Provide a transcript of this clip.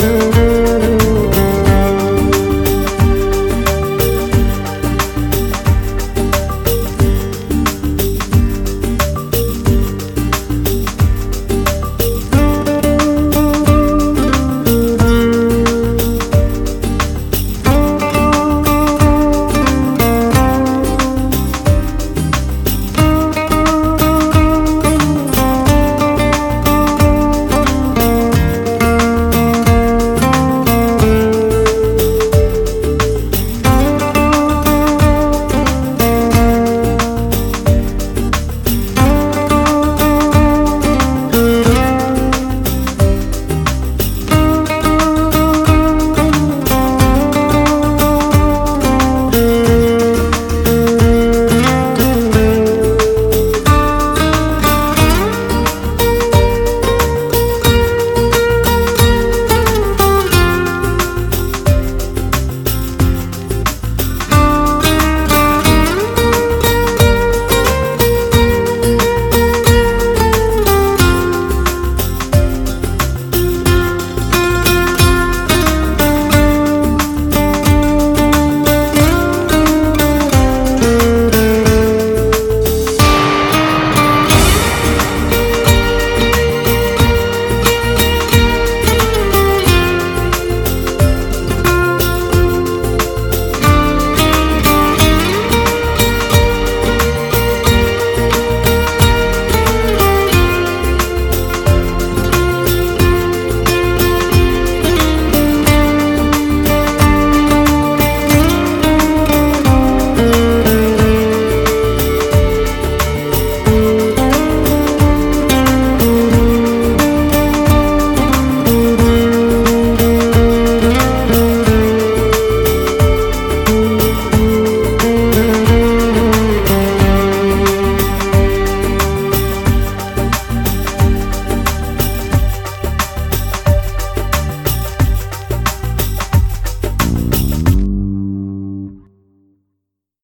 you.